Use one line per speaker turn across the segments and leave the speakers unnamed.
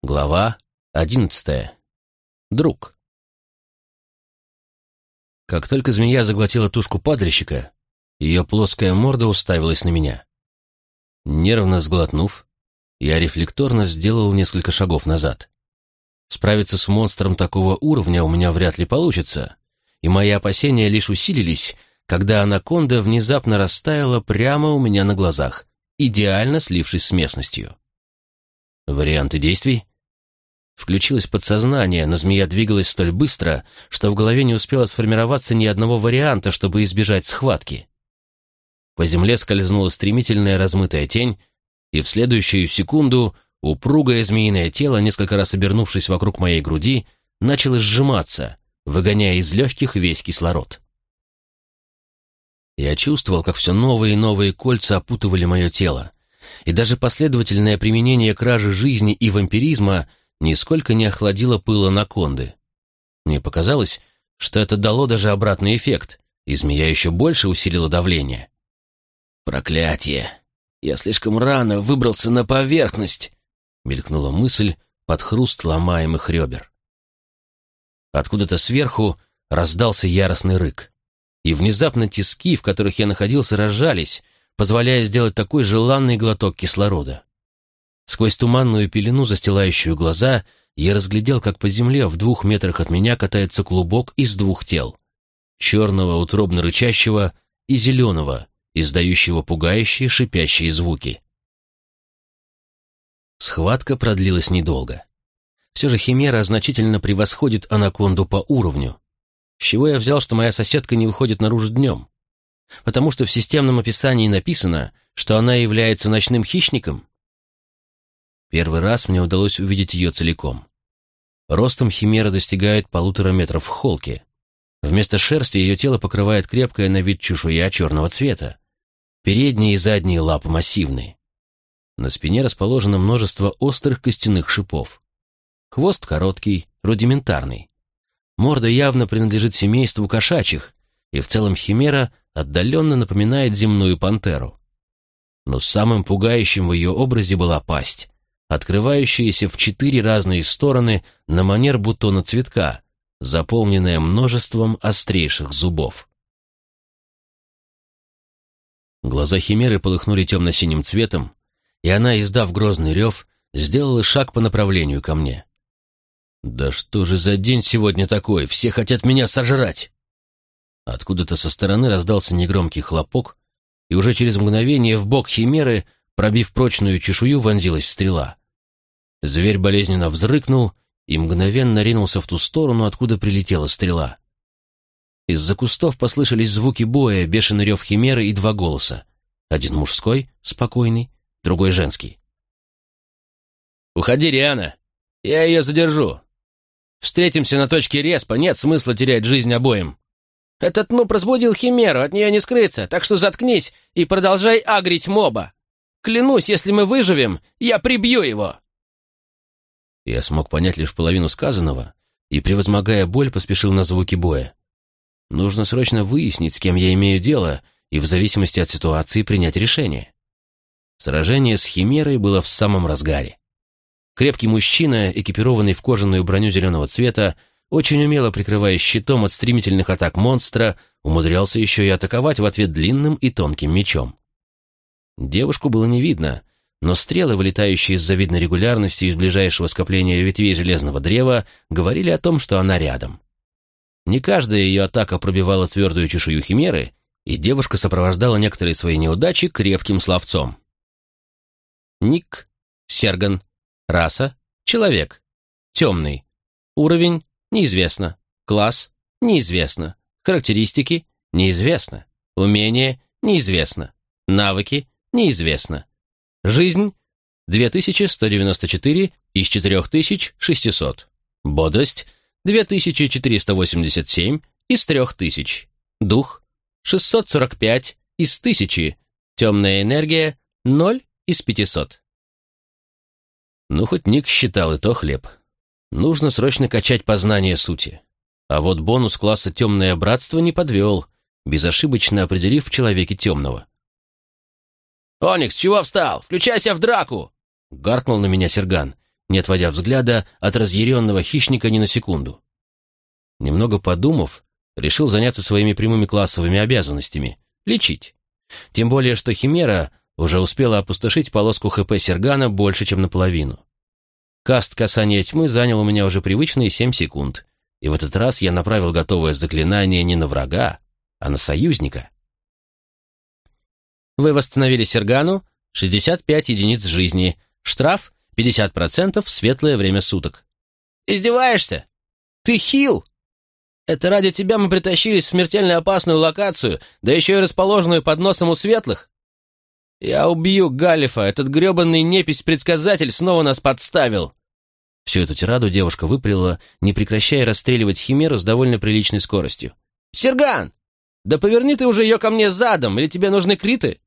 Глава одиннадцатая. Друг. Как только змея заглотила тушку падальщика, ее плоская морда уставилась на меня. Нервно сглотнув, я рефлекторно сделал несколько шагов назад. Справиться с монстром такого уровня у меня вряд ли получится, и мои опасения лишь усилились, когда анаконда внезапно растаяла прямо у меня на глазах, идеально слившись с местностью. Варианты действий? Включилось подсознание, но змея двигалась столь быстро, что в голове не успело сформироваться ни одного варианта, чтобы избежать схватки. По земле скользнула стремительная размытая тень, и в следующую секунду упругое змеиное тело, несколько раз обернувшись вокруг моей груди, начало сжиматься, выгоняя из легких весь кислород. Я чувствовал, как все новые и новые кольца опутывали мое тело, и даже последовательное применение кражи жизни и вампиризма нисколько не охладило пыл анаконды. Мне показалось, что это дало даже обратный эффект, и змея еще больше усилила давление. «Проклятие! Я слишком рано выбрался на поверхность!» — мелькнула мысль под хруст ломаемых ребер. Откуда-то сверху раздался яростный рык, и внезапно тиски, в которых я находился, разжались, позволяя сделать такой желанный глоток кислорода. Сквозь туманную пелену, застилающую глаза, я разглядел, как по земле в двух метрах от меня катается клубок из двух тел. Черного, утробно рычащего, и зеленого, издающего пугающие шипящие звуки. Схватка продлилась недолго. Все же Химера значительно превосходит анаконду по уровню. С чего я взял, что моя соседка не выходит наружу днем? Потому что в системном описании написано, что она является ночным хищником? Первый раз мне удалось увидеть ее целиком. Ростом химера достигает полутора метров в холке. Вместо шерсти ее тело покрывает крепкая на вид чешуя черного цвета. Передние и задние лапы массивные. На спине расположено множество острых костяных шипов. Хвост короткий, рудиментарный. Морда явно принадлежит семейству кошачьих, и в целом химера отдаленно напоминает земную пантеру. Но самым пугающим в ее образе была пасть, открывающаяся в четыре разные стороны на манер бутона цветка, заполненная множеством острейших зубов. Глаза Химеры полыхнули темно-синим цветом, и она, издав грозный рев, сделала шаг по направлению ко мне. «Да что же за день сегодня такой? Все хотят меня сожрать!» Откуда-то со стороны раздался негромкий хлопок, и уже через мгновение в бок Химеры, пробив прочную чешую, вонзилась стрела. Зверь болезненно взрыкнул и мгновенно ринулся в ту сторону, откуда прилетела стрела. Из-за кустов послышались звуки боя, бешеный рев химеры и два голоса. Один мужской, спокойный, другой женский. «Уходи, Риана! Я ее задержу! Встретимся на точке респа, нет смысла терять жизнь обоим!»
«Этот нуб разбудил химеру, от нее не скрыться, так что заткнись и продолжай агрить моба! Клянусь, если мы выживем, я прибью его!»
Я смог понять лишь половину сказанного и, превозмогая боль, поспешил на звуки боя. Нужно срочно выяснить, с кем я имею дело, и в зависимости от ситуации принять решение. Сражение с Химерой было в самом разгаре. Крепкий мужчина, экипированный в кожаную броню зеленого цвета, очень умело прикрываясь щитом от стремительных атак монстра, умудрялся еще и атаковать в ответ длинным и тонким мечом. Девушку было не видно, но стрелы, вылетающие с завидной регулярностью из ближайшего скопления ветвей железного древа, говорили о том, что она рядом. Не каждая ее атака пробивала твердую чешую химеры, и девушка сопровождала некоторые свои неудачи крепким словцом. Ник, Серган, раса, человек, темный, уровень, неизвестно, класс, неизвестно, характеристики, неизвестно, умение, неизвестно, навыки, неизвестно, Жизнь – 2194 из 4600. Бодрость – 2487 из 3000. Дух – 645 из 1000. Темная энергия – 0 из 500. Ну, хоть Ник считал и то хлеб. Нужно срочно качать познание сути. А вот бонус класса «Темное братство» не подвел, безошибочно определив в человеке темного.
«Оникс, чего встал? Включайся в драку!»
Гаркнул на меня Серган. не отводя взгляда от разъяренного хищника ни на секунду. Немного подумав, решил заняться своими прямыми классовыми обязанностями — лечить. Тем более, что Химера уже успела опустошить полоску ХП Сергана больше, чем наполовину. Каст касания тьмы занял у меня уже привычные семь секунд, и в этот раз я направил готовое заклинание не на врага, а на союзника.
Вы восстановили Сергану 65 единиц жизни, штраф 50% в светлое время суток. Издеваешься? Ты хил! Это ради тебя мы притащились в смертельно опасную локацию, да еще и расположенную под носом у светлых? Я убью Галифа, этот гребанный непись-предсказатель снова нас подставил.
Всю эту тираду девушка выпалила, не прекращая расстреливать химеру с довольно приличной скоростью.
«Серган! Да поверни ты уже ее ко мне задом, или тебе нужны криты?»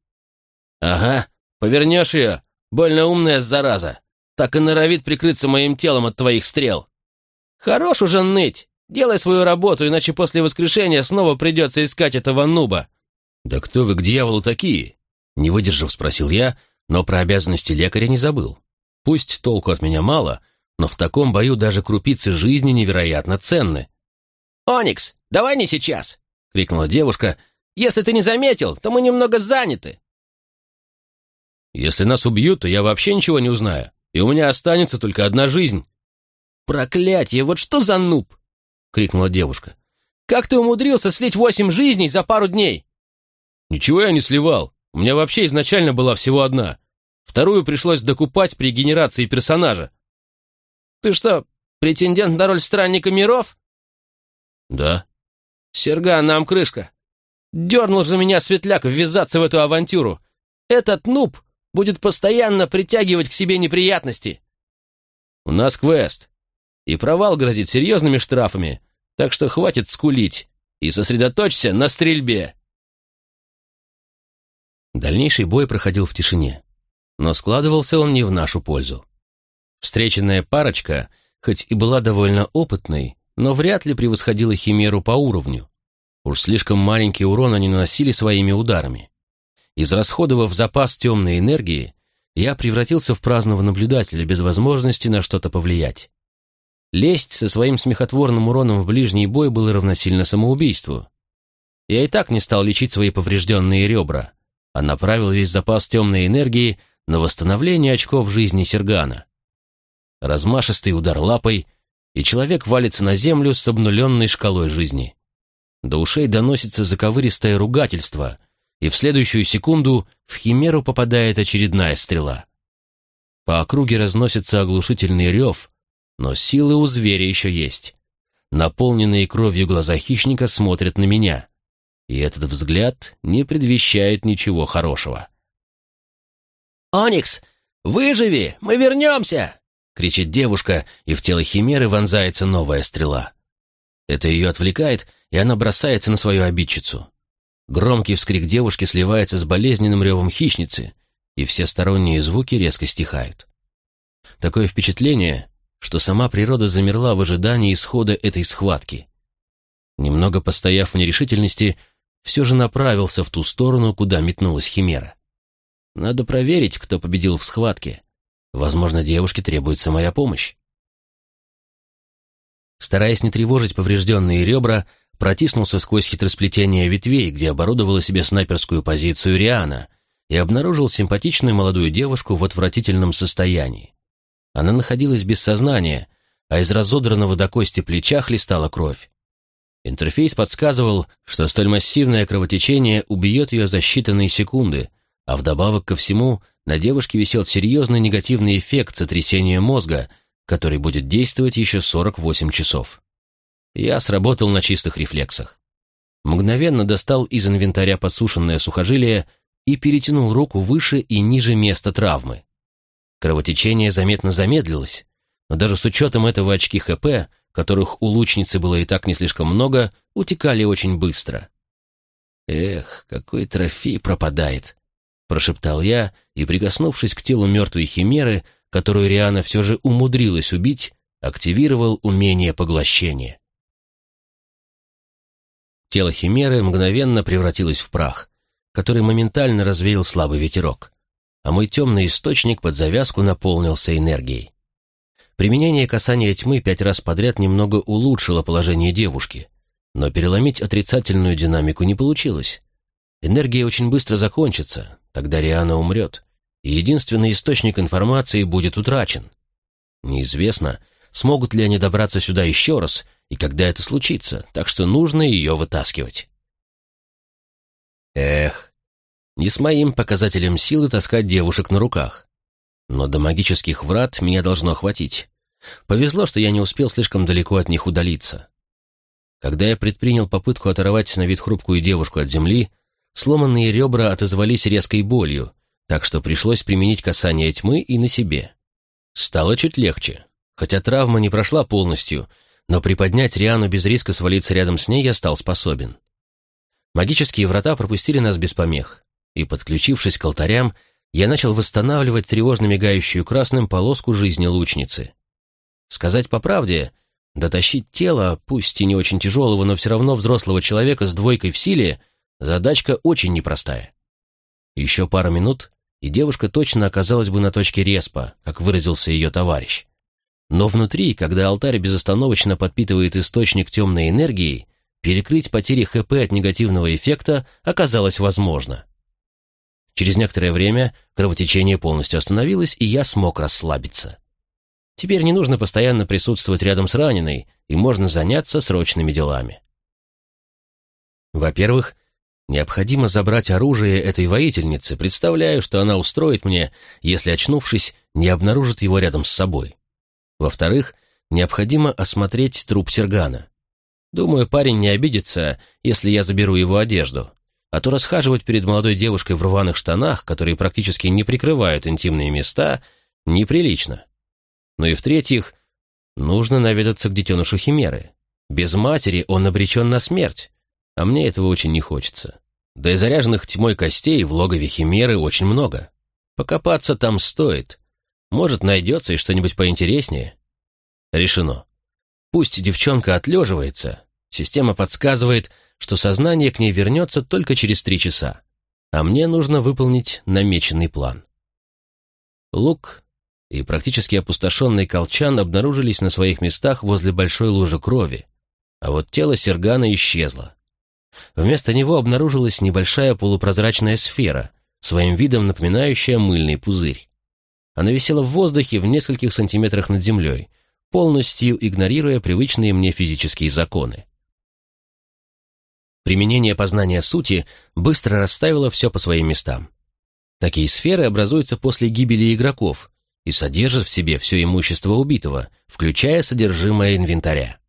«Ага, повернешь ее, больно умная зараза. Так и норовит прикрыться моим телом от твоих стрел. Хорош уже ныть. Делай свою работу, иначе после воскрешения снова придется искать этого нуба».
«Да кто вы к дьяволу такие?» Не выдержав, спросил я, но про обязанности лекаря не забыл. Пусть толку от меня мало, но в таком бою даже крупицы жизни невероятно ценны.
«Оникс, давай не сейчас!» — крикнула девушка. «Если ты не заметил, то мы немного заняты».
«Если нас убьют, то я вообще ничего не узнаю, и у меня останется только одна жизнь».
«Проклятье, вот что за нуб!» — крикнула девушка. «Как ты умудрился слить восемь жизней за пару дней?»
«Ничего я не сливал. У меня вообще изначально была всего одна. Вторую пришлось докупать при генерации персонажа».
«Ты что, претендент на роль странника миров?»
«Да».
«Серга, нам крышка. Дернул же меня светляк ввязаться в эту авантюру. Этот нуб будет постоянно притягивать к себе неприятности».
«У нас квест и провал грозит серьезными штрафами, так что хватит скулить и сосредоточься на стрельбе. Дальнейший бой проходил в тишине, но складывался он не в нашу пользу. Встреченная парочка, хоть и была довольно опытной, но вряд ли превосходила Химеру по уровню. Уж слишком маленький урон они наносили своими ударами. Израсходовав запас темной энергии, я превратился в праздного наблюдателя без возможности на что-то повлиять. Лезть со своим смехотворным уроном в ближний бой было равносильно самоубийству. Я и так не стал лечить свои поврежденные ребра, а направил весь запас темной энергии на восстановление очков жизни Сергана. Размашистый удар лапой, и человек валится на землю с обнуленной шкалой жизни. До ушей доносится заковыристое ругательство, и в следующую секунду в химеру попадает очередная стрела. По округе разносится оглушительный рев, но силы у зверя еще есть. Наполненные кровью глаза хищника смотрят на меня, и этот взгляд не предвещает ничего хорошего.
«Оникс, выживи, мы вернемся!» — кричит девушка, и в тело химеры вонзается новая стрела.
Это ее отвлекает, и она бросается на свою обидчицу. Громкий вскрик девушки сливается с болезненным ревом хищницы, и все сторонние звуки резко стихают. Такое впечатление, что сама природа замерла в ожидании исхода этой схватки. Немного постояв в нерешительности, все же направился в ту сторону, куда метнулась Химера. Надо проверить, кто победил в схватке. Возможно, девушке требуется моя помощь. Стараясь не тревожить поврежденные ребра, протиснулся сквозь хитросплетение ветвей, где оборудовала себе снайперскую позицию Риана, и обнаружил симпатичную молодую девушку в отвратительном состоянии. Она находилась без сознания, а из разодранного до кости плеча хлестала кровь. Интерфейс подсказывал, что столь массивное кровотечение убьет ее за считанные секунды, а вдобавок ко всему на девушке висел серьезный негативный эффект сотрясения мозга, который будет действовать еще 48 часов. Я сработал на чистых рефлексах. Мгновенно достал из инвентаря подсушенное сухожилие и перетянул руку выше и ниже места травмы. Кровотечение заметно замедлилось, но даже с учетом этого очки ХП, которых у лучницы было и так не слишком много, утекали очень быстро. «Эх, какой трофей пропадает!» — прошептал я и, прикоснувшись к телу мертвой химеры, которую Риана все же умудрилась убить, активировал умение поглощения. Тело химеры мгновенно превратилось в прах, который моментально развеял слабый ветерок а мой темный источник под завязку наполнился энергией. Применение касания тьмы пять раз подряд немного улучшило положение девушки, но переломить отрицательную динамику не получилось. Энергия очень быстро закончится, тогда Риана умрет, и единственный источник информации будет утрачен. Неизвестно, смогут ли они добраться сюда еще раз и когда это случится, так что нужно ее вытаскивать. Эх, не с моим показателем силы таскать девушек на руках. Но до магических врат меня должно хватить. Повезло, что я не успел слишком далеко от них удалиться. Когда я предпринял попытку оторвать на вид хрупкую девушку от земли, сломанные ребра отозвались резкой болью, так что пришлось применить касание тьмы и на себе. Стало чуть легче, хотя травма не прошла полностью, но приподнять Риану без риска свалиться рядом с ней я стал способен. Магические врата пропустили нас без помех, и, подключившись к алтарям, я начал восстанавливать тревожно мигающую красным полоску жизни лучницы. Сказать по правде, дотащить тело, пусть и не очень тяжелого, но все равно взрослого человека с двойкой в силе, задачка очень непростая. Еще пару минут, и девушка точно оказалась бы на точке респа, как выразился ее товарищ. Но внутри, когда алтарь безостановочно подпитывает источник темной энергии, перекрыть потери ХП от негативного эффекта оказалось возможно. Через некоторое время кровотечение полностью остановилось, и я смог расслабиться. Теперь не нужно постоянно присутствовать рядом с раненой, и можно заняться срочными делами. Во-первых, необходимо забрать оружие этой воительницы, представляю, что она устроит мне, если, очнувшись, не обнаружит его рядом с собой. Во-вторых, необходимо осмотреть труп Сергана. Думаю, парень не обидится, если я заберу его одежду а то расхаживать перед молодой девушкой в рваных штанах, которые практически не прикрывают интимные места, неприлично. Ну и в-третьих, нужно наведаться к детенышу Химеры. Без матери он обречен на смерть, а мне этого очень не хочется. Да и заряженных тьмой костей в логове Химеры очень много. Покопаться там стоит. Может, найдется и что-нибудь поинтереснее. Решено. Пусть девчонка отлеживается. Система подсказывает, что сознание к ней вернется только через три часа, а мне нужно выполнить намеченный план. Лук и практически опустошенный колчан обнаружились на своих местах возле большой лужи крови, а вот тело Сергана исчезло. Вместо него обнаружилась небольшая полупрозрачная сфера, своим видом напоминающая мыльный пузырь. Она висела в воздухе в нескольких сантиметрах над землей, полностью игнорируя привычные мне физические законы. Применение познания сути быстро расставило все по своим местам. Такие сферы образуются после гибели игроков и содержат в себе все имущество убитого, включая содержимое инвентаря.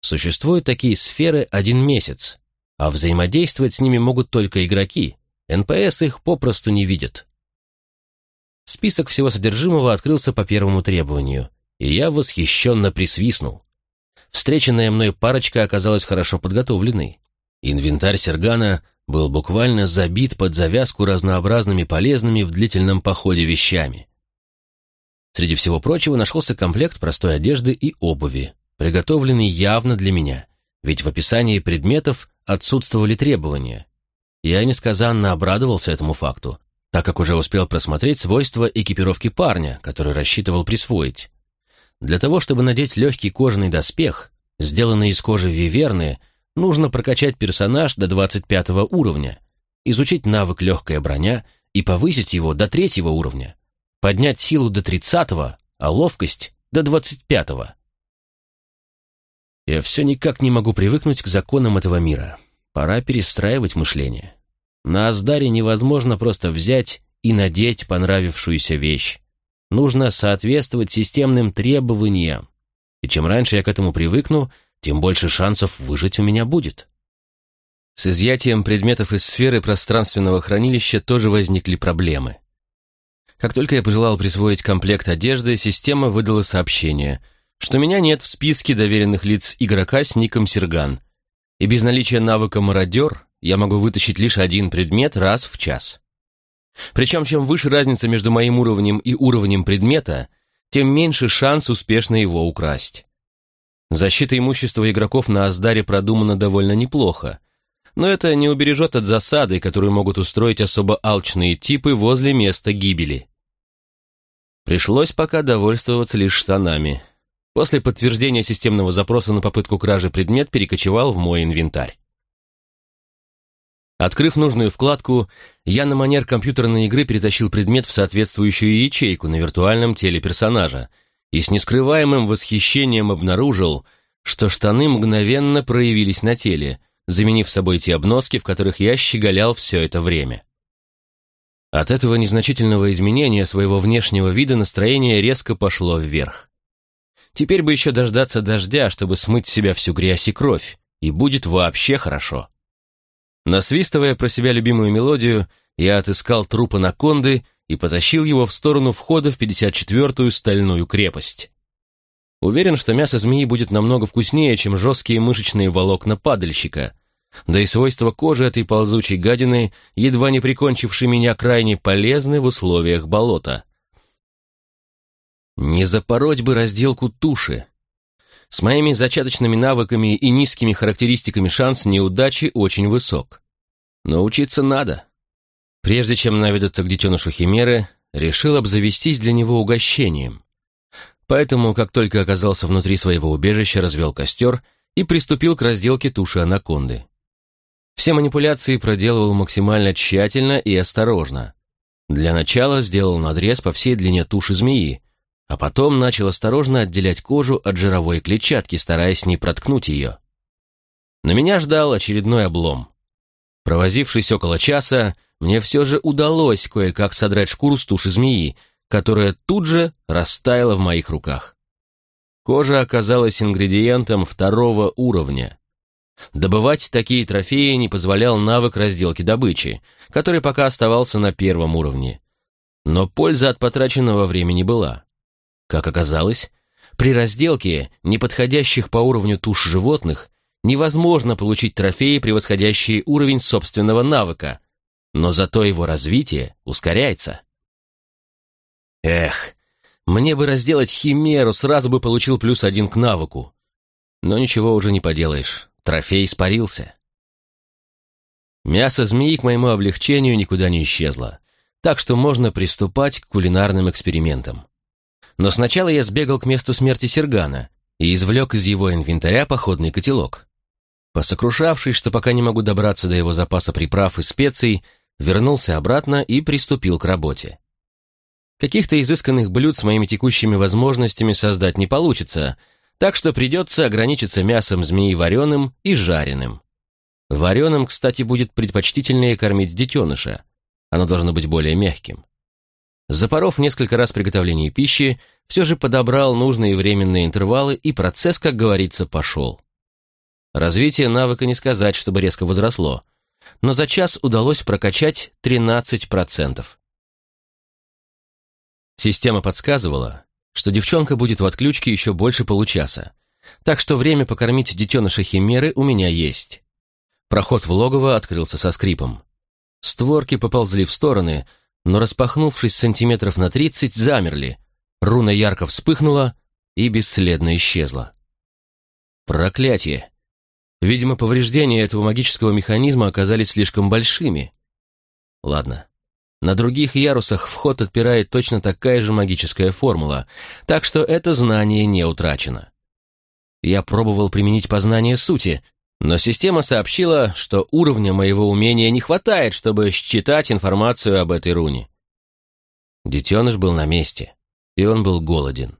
Существуют такие сферы один месяц, а взаимодействовать с ними могут только игроки, НПС их попросту не видят. Список всего содержимого открылся по первому требованию, и я восхищенно присвистнул. Встреченная мной парочка оказалась хорошо подготовленной. Инвентарь Сергана был буквально забит под завязку разнообразными полезными в длительном походе вещами. Среди всего прочего нашелся комплект простой одежды и обуви, приготовленный явно для меня, ведь в описании предметов отсутствовали требования. Я несказанно обрадовался этому факту, так как уже успел просмотреть свойства экипировки парня, который рассчитывал присвоить. Для того, чтобы надеть легкий кожаный доспех, сделанный из кожи виверны, нужно прокачать персонаж до 25 уровня, изучить навык легкая броня и повысить его до третьего уровня, поднять силу до 30 а ловкость до 25 -го. Я все никак не могу привыкнуть к законам этого мира. Пора перестраивать мышление. На Аздаре невозможно просто взять и надеть понравившуюся вещь. Нужно соответствовать системным требованиям. И чем раньше я к этому привыкну, тем больше шансов выжить у меня будет. С изъятием предметов из сферы пространственного хранилища тоже возникли проблемы. Как только я пожелал присвоить комплект одежды, система выдала сообщение, что меня нет в списке доверенных лиц игрока с ником Серган, и без наличия навыка «Мародер» я могу вытащить лишь один предмет раз в час. Причем, чем выше разница между моим уровнем и уровнем предмета, тем меньше шанс успешно его украсть. Защита имущества игроков на Аздаре продумана довольно неплохо, но это не убережет от засады, которую могут устроить особо алчные типы возле места гибели. Пришлось пока довольствоваться лишь штанами. После подтверждения системного запроса на попытку кражи предмет перекочевал в мой инвентарь. Открыв нужную вкладку, я на манер компьютерной игры перетащил предмет в соответствующую ячейку на виртуальном теле персонажа и с нескрываемым восхищением обнаружил, что штаны мгновенно проявились на теле, заменив собой те обноски, в которых я щеголял все это время. От этого незначительного изменения своего внешнего вида настроение резко пошло вверх. Теперь бы еще дождаться дождя, чтобы смыть с себя всю грязь и кровь, и будет вообще хорошо. Насвистывая про себя любимую мелодию, я отыскал труп анаконды и потащил его в сторону входа в 54-ю стальную крепость. Уверен, что мясо змеи будет намного вкуснее, чем жесткие мышечные волокна падальщика. Да и свойства кожи этой ползучей гадины, едва не прикончившей меня, крайне полезны в условиях болота. Не запороть бы разделку туши. С моими зачаточными навыками и низкими характеристиками шанс неудачи очень высок. Но учиться надо. Прежде чем наведаться к детенышу Химеры, решил обзавестись для него угощением. Поэтому, как только оказался внутри своего убежища, развел костер и приступил к разделке туши анаконды. Все манипуляции проделывал максимально тщательно и осторожно. Для начала сделал надрез по всей длине туши змеи, а потом начал осторожно отделять кожу от жировой клетчатки, стараясь не проткнуть ее. На меня ждал очередной облом. Провозившись около часа, мне все же удалось кое-как содрать шкуру с туши змеи, которая тут же растаяла в моих руках. Кожа оказалась ингредиентом второго уровня. Добывать такие трофеи не позволял навык разделки добычи, который пока оставался на первом уровне. Но польза от потраченного времени была. Как оказалось, при разделке неподходящих по уровню туш животных невозможно получить трофеи, превосходящие уровень собственного навыка, но зато его развитие ускоряется. Эх, мне бы разделать химеру, сразу бы получил плюс один к навыку. Но ничего уже не поделаешь, трофей испарился. Мясо змеи к моему облегчению никуда не исчезло, так что можно приступать к кулинарным экспериментам. Но сначала я сбегал к месту смерти Сергана и извлек из его инвентаря походный котелок. Посокрушавшись, что пока не могу добраться до его запаса приправ и специй, вернулся обратно и приступил к работе. Каких-то изысканных блюд с моими текущими возможностями создать не получится, так что придется ограничиться мясом змеи вареным и жареным. Вареным, кстати, будет предпочтительнее кормить детеныша. Оно должно быть более мягким. Запоров несколько раз приготовление пищи, все же подобрал нужные временные интервалы, и процесс, как говорится, пошел. Развитие навыка не сказать, чтобы резко возросло, но за час удалось прокачать 13%. Система подсказывала, что девчонка будет в отключке еще больше получаса, так что время покормить детеныша химеры у меня есть. Проход в логово открылся со скрипом. Створки поползли в стороны, но, распахнувшись сантиметров на тридцать, замерли. Руна ярко вспыхнула и бесследно исчезла. Проклятие! Видимо, повреждения этого магического механизма оказались слишком большими. Ладно. На других ярусах вход отпирает точно такая же магическая формула, так что это знание не утрачено. Я пробовал применить познание сути, но система сообщила, что уровня моего умения не хватает, чтобы считать информацию об этой руне. Детеныш был на месте, и он был голоден.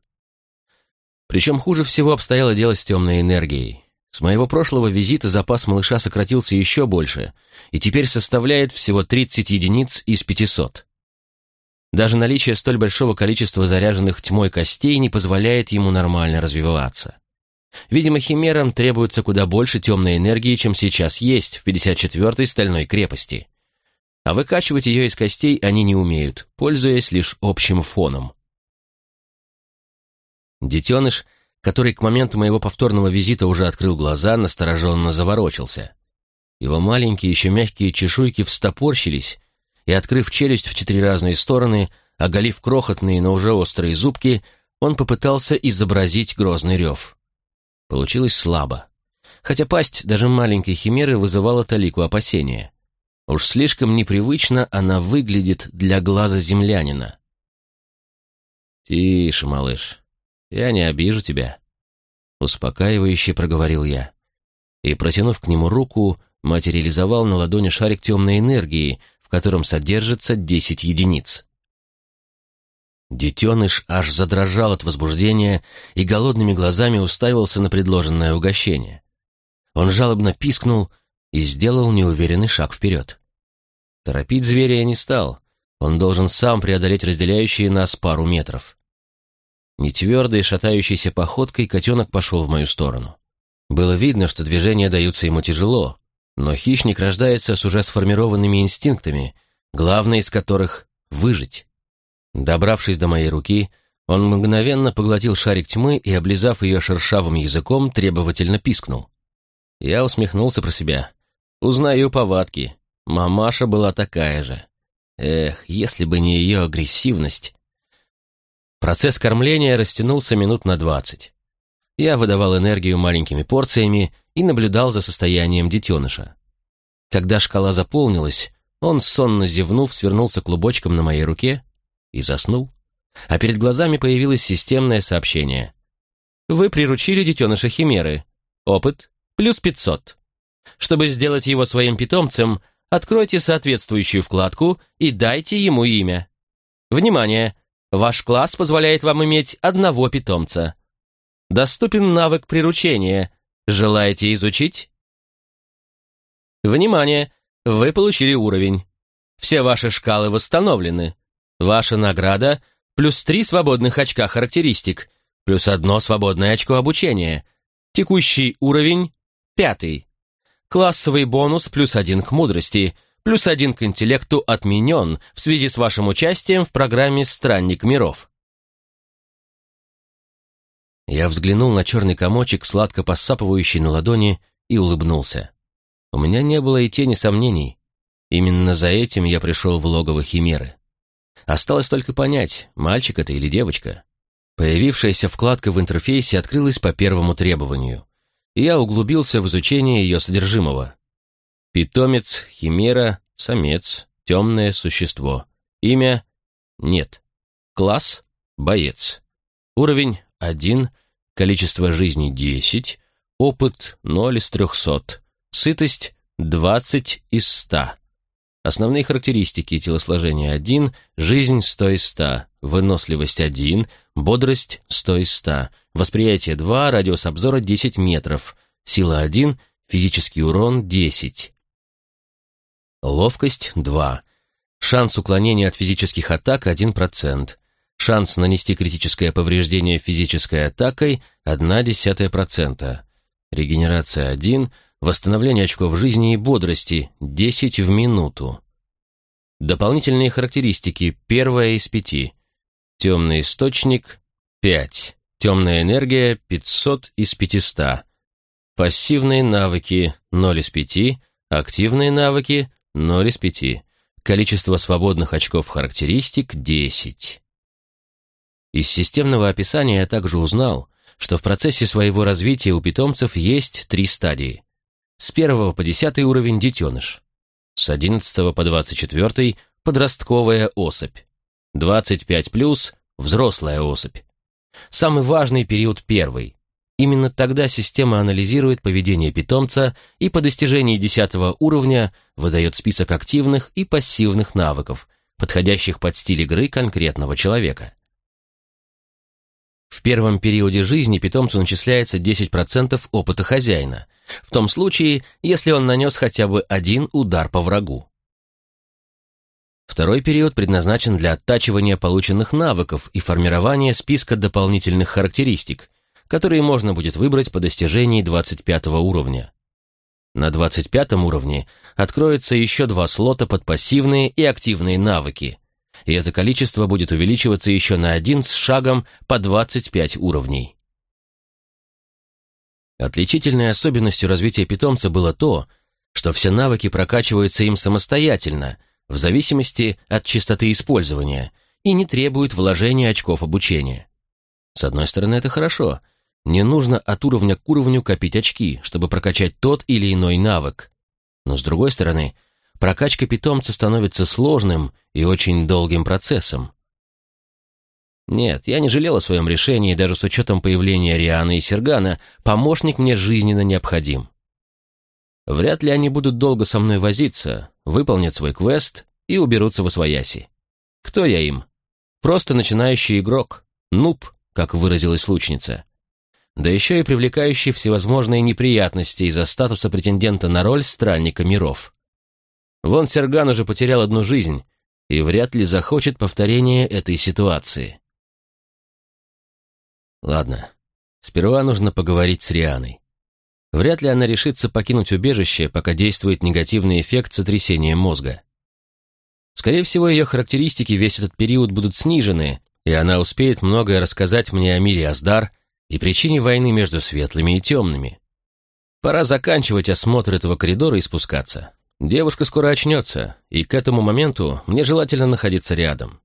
Причем хуже всего обстояло дело с темной энергией. С моего прошлого визита запас малыша сократился еще больше, и теперь составляет всего 30 единиц из 500. Даже наличие столь большого количества заряженных тьмой костей не позволяет ему нормально развиваться. Видимо, химерам требуется куда больше темной энергии, чем сейчас есть в 54-й стальной крепости. А выкачивать ее из костей они не умеют, пользуясь лишь общим фоном. Детеныш, который к моменту моего повторного визита уже открыл глаза, настороженно заворочился. Его маленькие, еще мягкие чешуйки встопорщились, и, открыв челюсть в четыре разные стороны, оголив крохотные, но уже острые зубки, он попытался изобразить грозный рев. Получилось слабо. Хотя пасть даже маленькой химеры вызывала талику опасения. Уж слишком непривычно она выглядит для глаза землянина. Тише, малыш. Я не обижу тебя. Успокаивающе проговорил я. И, протянув к нему руку, материализовал на ладони шарик темной энергии, в котором содержится десять единиц. Детеныш аж задрожал от возбуждения и голодными глазами уставился на предложенное угощение. Он жалобно пискнул и сделал неуверенный шаг вперед. Торопить зверя я не стал. Он должен сам преодолеть разделяющие нас пару метров. Нетвердой, шатающейся походкой котенок пошел в мою сторону. Было видно, что движения даются ему тяжело, но хищник рождается с уже сформированными инстинктами, главный из которых — выжить. Добравшись до моей руки, он мгновенно поглотил шарик тьмы и, облизав ее шершавым языком, требовательно пискнул. Я усмехнулся про себя. Узнаю повадки. Мамаша была такая же. Эх, если бы не ее агрессивность. Процесс кормления растянулся минут на двадцать. Я выдавал энергию маленькими порциями и наблюдал за состоянием детеныша. Когда шкала заполнилась, он, сонно зевнув, свернулся клубочком на моей руке и заснул. А перед глазами появилось системное сообщение. «Вы приручили детеныша Химеры. Опыт плюс 500. Чтобы сделать его своим питомцем, откройте соответствующую вкладку и дайте ему имя. Внимание! Ваш класс позволяет вам иметь одного питомца. Доступен навык приручения. Желаете изучить? Внимание! Вы получили уровень. Все ваши шкалы восстановлены. Ваша награда – плюс три свободных очка характеристик, плюс одно свободное очко обучения. Текущий уровень – пятый. Классовый бонус плюс один к мудрости, плюс один к интеллекту отменен в связи с вашим участием в программе «Странник миров». Я взглянул на черный комочек, сладко посапывающий на ладони, и улыбнулся. У меня не было и тени сомнений. Именно за этим я пришел в логово Химеры. Осталось только понять, мальчик это или девочка. Появившаяся вкладка в интерфейсе открылась по первому требованию, я углубился в изучение ее содержимого. Питомец, химера, самец, темное существо. Имя – нет. Класс – боец. Уровень – 1, количество жизни – 10, опыт – 0 из 300, сытость – 20 из 100. Основные характеристики телосложения 1, жизнь 100 из 100, выносливость 1, бодрость 100 из 100, восприятие 2, радиус обзора 10 метров, сила 1, физический урон 10. Ловкость 2. Шанс уклонения от физических атак 1%. Шанс нанести критическое повреждение физической атакой 1,1%. Регенерация 1, Восстановление очков жизни и бодрости – 10 в минуту. Дополнительные характеристики. Первая из пяти. Темный источник – 5. Темная энергия – 500 из 500. Пассивные навыки – 0 из 5. Активные навыки – 0 из 5. Количество свободных очков характеристик – 10. Из системного описания я также узнал, что в процессе своего развития у питомцев есть три стадии. С 1 по 10 уровень детеныш. С 11 по 24 подростковая особь. 25 плюс взрослая особь. Самый важный период первый. Именно тогда система анализирует поведение питомца и по достижении 10 уровня выдает список активных и пассивных навыков, подходящих под стиль игры конкретного человека. В первом периоде жизни питомцу начисляется 10% опыта хозяина, в том случае, если он нанес хотя бы один удар по врагу. Второй период предназначен для оттачивания полученных навыков и формирования списка дополнительных характеристик, которые можно будет выбрать по достижении 25 уровня. На 25 уровне откроется еще два слота под пассивные и активные навыки – и это количество будет увеличиваться еще на один с шагом по 25 уровней. Отличительной особенностью развития питомца было то, что все навыки прокачиваются им самостоятельно, в зависимости от частоты использования, и не требуют вложения очков обучения. С одной стороны, это хорошо. Не нужно от уровня к уровню копить очки, чтобы прокачать тот или иной навык. Но с другой стороны, прокачка питомца становится сложным и очень долгим процессом. Нет, я не жалел о своем решении, даже с учетом появления Рианы и Сергана, помощник мне жизненно необходим. Вряд ли они будут долго со мной возиться, выполнят свой квест и уберутся во свояси. Кто я им? Просто начинающий игрок, нуб, как выразилась лучница. Да еще и привлекающий всевозможные неприятности из-за статуса претендента на роль странника миров. Вон Серган уже потерял одну жизнь и вряд ли захочет повторения этой ситуации. Ладно, сперва нужно поговорить с Рианой. Вряд ли она решится покинуть убежище, пока действует негативный эффект сотрясения мозга. Скорее всего, ее характеристики весь этот период будут снижены, и она успеет многое рассказать мне о мире Аздар и причине войны между светлыми и темными. Пора заканчивать осмотр этого коридора и спускаться. Девушка скоро очнется, и к этому моменту мне желательно находиться рядом.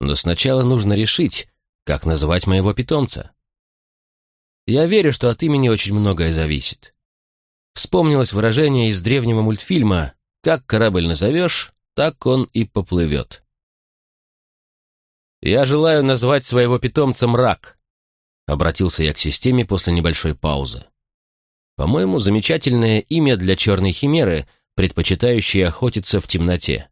Но сначала нужно решить, как называть моего питомца. Я верю, что от имени очень многое зависит. Вспомнилось выражение из древнего мультфильма «Как корабль назовешь, так он и поплывет». «Я желаю назвать своего питомца Мрак», — обратился я к системе после небольшой паузы. «По-моему, замечательное имя для черной химеры — предпочитающие охотиться в темноте.